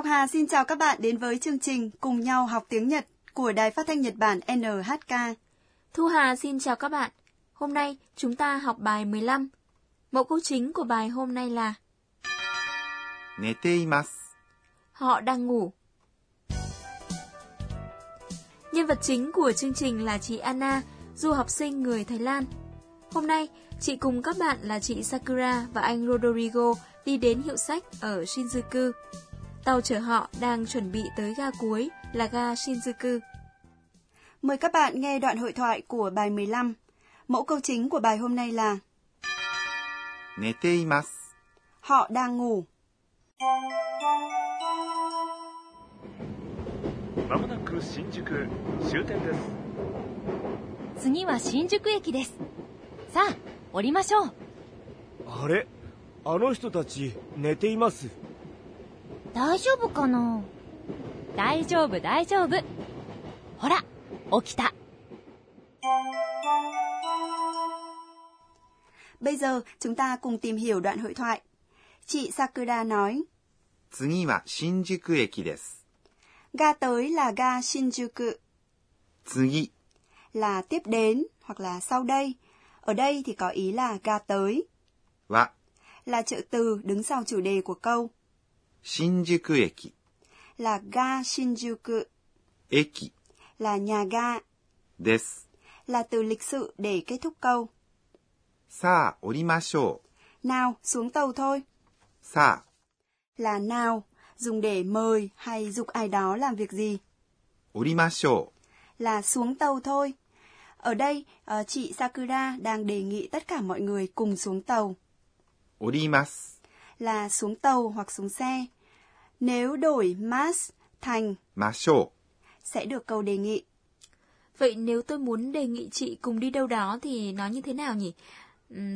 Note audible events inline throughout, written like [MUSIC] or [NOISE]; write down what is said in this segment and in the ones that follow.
Ngọc Hà xin chào các bạn đến với chương trình Cùng nhau học tiếng Nhật của Đài Phát thanh Nhật Bản NHK. Thu Hà xin chào các bạn. Hôm nay chúng ta học bài 15. Mẫu câu chính của bài hôm nay là Họ đang ngủ. Nhân vật chính của chương trình là chị Anna, du học sinh người Thái Lan. Hôm nay, chị cùng các bạn là chị Sakura và anh Rodrigo đi đến hiệu sách ở Shinjuku. Tàu chở họ đang chuẩn bị tới ga cuối là ga Shinjuku. Mời các bạn nghe đoạn hội thoại của bài 15. Mẫu câu chính của bài hôm nay là 寝ています。 Họ đang ngủ. まもなく新宿終点です次は新宿駅ですさあ降りましょうあれあの人たち寝ています 大丈夫かな大丈夫大丈夫ほら起きた Bây giờ chúng ta cùng tìm hiểu đoạn hội thoại. Chị Sakura nói, 次は新宿駅です。 ga tới là ga Shinjuku, 次 là tiếp đến hoặc là sau đây. Ở đây thì có ý là ga tới, は là trợ từ đứng sau chủ đề của câu, 新宿駅。 là ga Shinjuku, 駅 là nhà ga, です。 là từ lịch sự để kết thúc câu. さあ降りましょ Nào, xuống tàu thôi. う。さあ Là nào, dùng để mời hay dục ai đó làm việc gì. 降りましょ Là xuống tàu thôi. Ở đây, ờ, chị Sakura đang đề nghị tất cả mọi người cùng xuống tàu. う。降ります。 là xuống tàu hoặc xuống xe. Nếu đổi mas thành masho sẽ được cầu đề nghị. Vậy nếu tôi muốn đề nghị chị cùng đi đâu đó thì nó như thế nào nhỉ?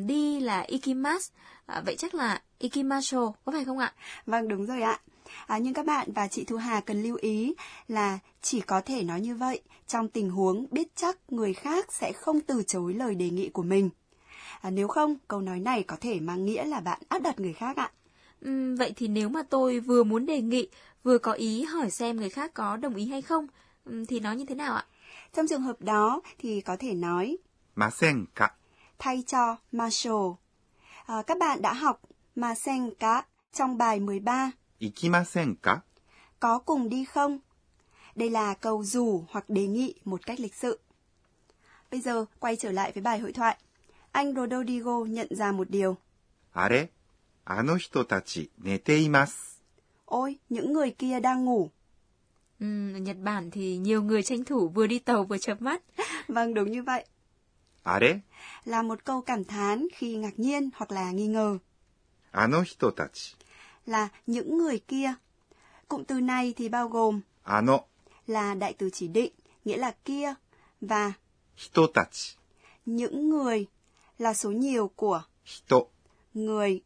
Đi là ikimas, à, vậy chắc là ikimasho, có phải không ạ? Vâng, đúng rồi ạ. À, nhưng các bạn và chị Thu Hà cần lưu ý là chỉ có thể nói như vậy trong tình huống biết chắc người khác sẽ không từ chối lời đề nghị của mình. À, nếu không, câu nói này có thể mang nghĩa là bạn áp đặt người khác ạ. Vậy thì nếu mà tôi vừa muốn đề nghị, vừa có ý hỏi xem người khác có đồng ý hay không, thì nói như thế nào ạ? Trong trường hợp đó thì có thể nói masenka thay cho masho. À, các bạn đã học masenka trong bài 13. Ikimasenka có cùng đi không? Đây là câu dù hoặc đề nghị một cách lịch sự. Bây giờ quay trở lại với bài hội thoại Anh Rodrigo nhận ra một điều. あれあの人たち寝ています。 Ôi, những người kia đang ngủ. Ừm, ở Nhật Bản thì nhiều người tranh thủ vừa đi tàu vừa chợp mắt. [LAUGHS] Vâng, đúng như vậy. あれ Là một câu cảm thán khi ngạc nhiên hoặc là nghi ngờ. あの人たち。 Là những người kia. Cụm từ này thì bao gồm あの là đại từ chỉ định, nghĩa là kia, và 人たち。 những người là số nhiều của người.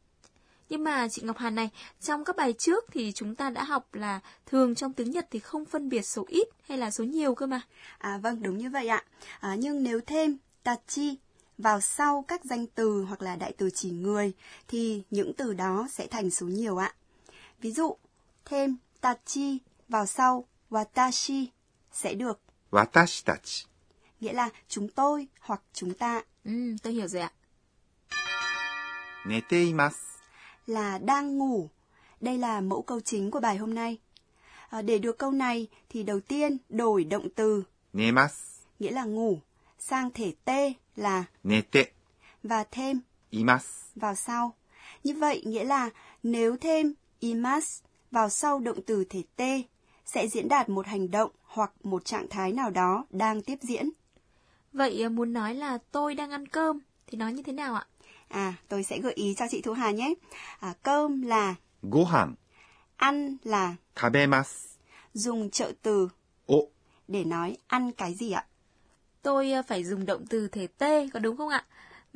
Nhưng mà chị Ngọc Hà này, trong các bài trước thì chúng ta đã học là thường trong tiếng Nhật thì không phân biệt số ít hay là số nhiều cơ mà. À vâng, đúng như vậy ạ. À, nhưng nếu thêm tachi vào sau các danh từ hoặc là đại từ chỉ người thì những từ đó sẽ thành số nhiều ạ. Ví dụ, thêm tachi vào sau watashi sẽ được watashi tachi. Nghĩa là chúng tôi hoặc chúng ta Ừm, tôi hiểu rồi ạ. 寝ています。 là đang ngủ. Đây là mẫu câu chính của bài hôm nay. À, để được câu này thì đầu tiên đổi động từ 寝ます。 nghĩa là ngủ sang thể t là 寝て và thêm います。 vào sau. Như vậy nghĩa là nếu thêm imas vào sau động từ thể t sẽ diễn đạt một hành động hoặc một trạng thái nào đó đang tiếp diễn. Vậy ờ, muốn nói là tôi đang ăn cơm thì nói như thế nào ạ? À, tôi sẽ gợi ý cho chị Thu Hà nhé. À, cơm là gohan, ăn là tabemasu. Dùng trợ từ o để nói ăn cái gì ạ? Tôi ờ, phải dùng động từ thể t có đúng không ạ?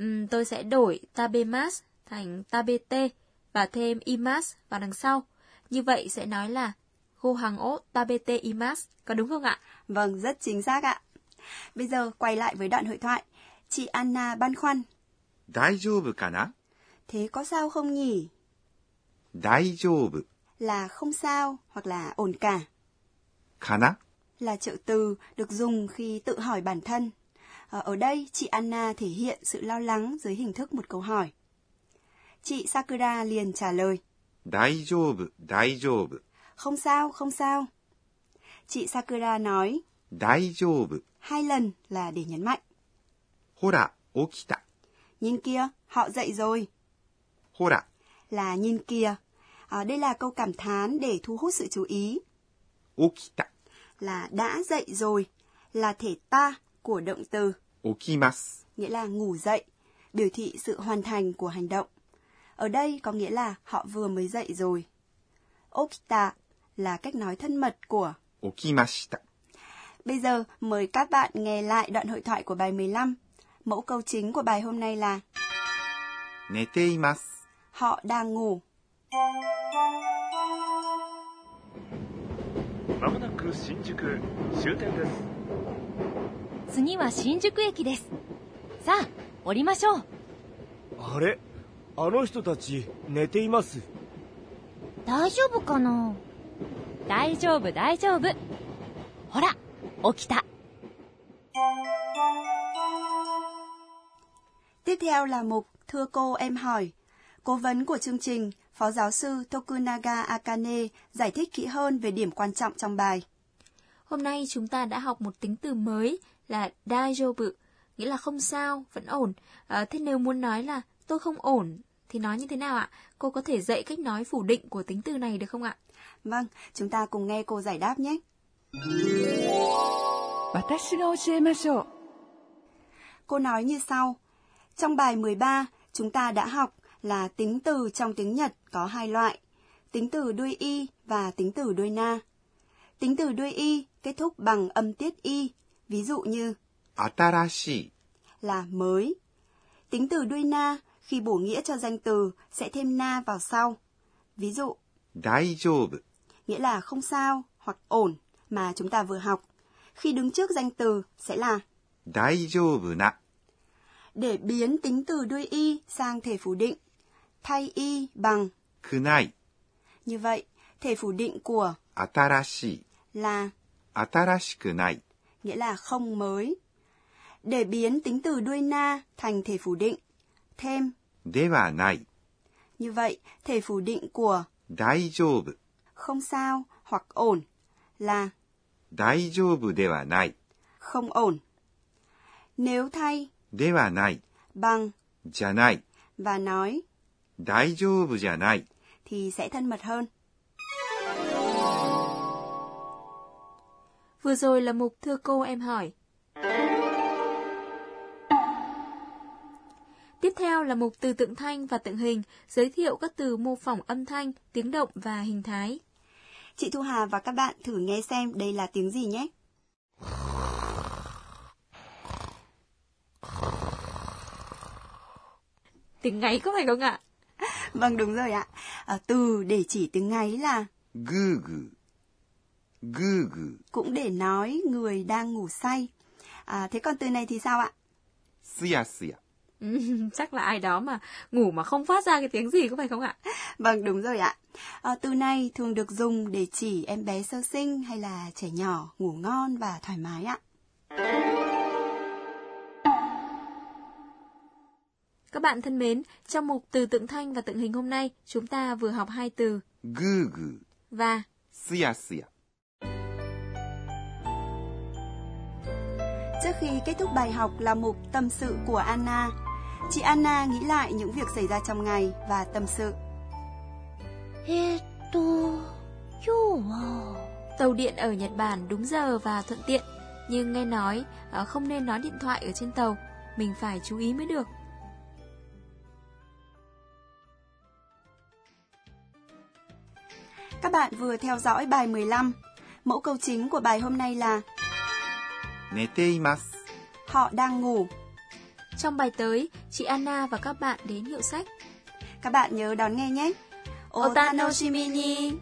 Uhm, tôi sẽ đổi tabemas thành tabete và thêm imas vào đằng sau. Như vậy sẽ nói là gohan o tabete imas có đúng không ạ? Vâng, rất chính xác ạ. Bây giờ quay lại với đoạn hội thoại. Chị Anna băn khoăn. 大丈夫かな Thế có sao không nhỉ? 大丈夫。 là không sao hoặc là ổn cả. かな là trợ từ được dùng khi tự hỏi bản thân. Ờ, Ở đây, chị Anna thể hiện sự lo lắng dưới hình thức một câu hỏi. Chị Sakura liền trả lời, 大丈夫、大丈夫。 không sao, không sao. Chị Sakura nói, 大丈夫。 hai lần là để nhấn mạnh. Hora, okita. Nhìn kia, họ dậy rồi. Hora. Là nhìn kia. À, đây là câu cảm thán để thu hút sự chú ý. Okita. Là đã dậy rồi, là thể ta của động từ. Okimasu. Nghĩa là ngủ dậy, biểu thị sự hoàn thành của hành động. Ở đây có nghĩa là họ vừa mới dậy rồi. Okita là cách nói thân mật của Okimashita. Bây giờ mời các bạn nghe lại đoạn hội thoại của bài 15. Mẫu câu chính của bài hôm nay là 寝ています。 họ đang ngủ. まもなく新宿終点です次は新宿駅です。さあ、降りましょう。あれあの人たち寝ています大丈夫かな大丈夫、大丈夫。ほら、 起きた。 Tiếp theo là mục Thưa cô em hỏi. Cố vấn của chương trình, Phó giáo sư Tokunaga Akane giải thích kỹ hơn về điểm quan trọng trong bài. Hôm nay chúng ta đã học một tính từ mới là daijoubu, nghĩa là không sao, vẫn ổn. À, thế nếu muốn nói là tôi không ổn thì nói như thế nào ạ? Cô có thể dạy cách nói phủ định của tính từ này được không ạ? Vâng, chúng ta cùng nghe cô giải đáp nhé. Cô nói như sau. Trong bài 13, chúng ta đã học là tính từ trong tiếng Nhật có hai loại, tính từ đuôi y và tính từ đuôi na. Tính từ đuôi y kết thúc bằng âm tiết y, ví dụ như atarashi là mới. Tính từ đuôi na khi bổ nghĩa cho danh từ sẽ thêm na vào sau. Ví dụ, daijoubu nghĩa là không sao hoặc ổn mà chúng ta vừa học. Khi đứng trước danh từ sẽ là 大丈夫な。 để biến tính từ đuôi y sang thể phủ định, thay y bằng くない。 như vậy, thể phủ định của 新しい。 là 新しくない。 nghĩa là không mới. Để biến tính từ đuôi na thành thể phủ định, thêm ではない。 như vậy, thể phủ định của 大丈夫。 không sao hoặc ổn là 大丈夫ではない。 không ổn. Nếu thay ではない。 bằng じゃない。 và nói 大丈夫じゃない。 thì sẽ thân mật hơn. Vừa rồi là mục Thưa cô em hỏi. Tiếp theo là mục từ tượng thanh và tượng hình, giới thiệu các từ mô phỏng âm thanh, tiếng động và hình thái. Chị Thu Hà và các bạn thử nghe xem đây là tiếng gì nhé. Tiếng ngáy có phải không ạ? Vâng đúng rồi ạ. À, từ để chỉ tiếng ngáy là gừ gừ. Gừ gừ. Cũng để nói người đang ngủ say. À, thế còn từ này thì sao ạ? Xìa xìa. [LAUGHS] chắc là ai đó mà ngủ mà không phát ra cái tiếng gì có phải không ạ? Vâng đúng rồi ạ. À, từ này thường được dùng để chỉ em bé sơ sinh hay là trẻ nhỏ ngủ ngon và thoải mái ạ. Các bạn thân mến, trong mục từ tượng thanh và tượng hình hôm nay, chúng ta vừa học hai từ gư gư và xìa xìa. Trước khi kết thúc bài học là mục tâm sự của Anna, Chị Anna nghĩ lại những việc xảy ra trong ngày và tâm sự. Tàu điện ở Nhật Bản đúng giờ và thuận tiện, nhưng nghe nói ờ, không nên nói điện thoại ở trên tàu, mình phải chú ý mới được. Các bạn vừa theo dõi bài 15. Mẫu câu chính của bài hôm nay là Họ đang ngủ. Trong bài tới, chị Anna và các bạn đến hiệu sách. Các bạn nhớ đón nghe nhé. Otanoshimi ni!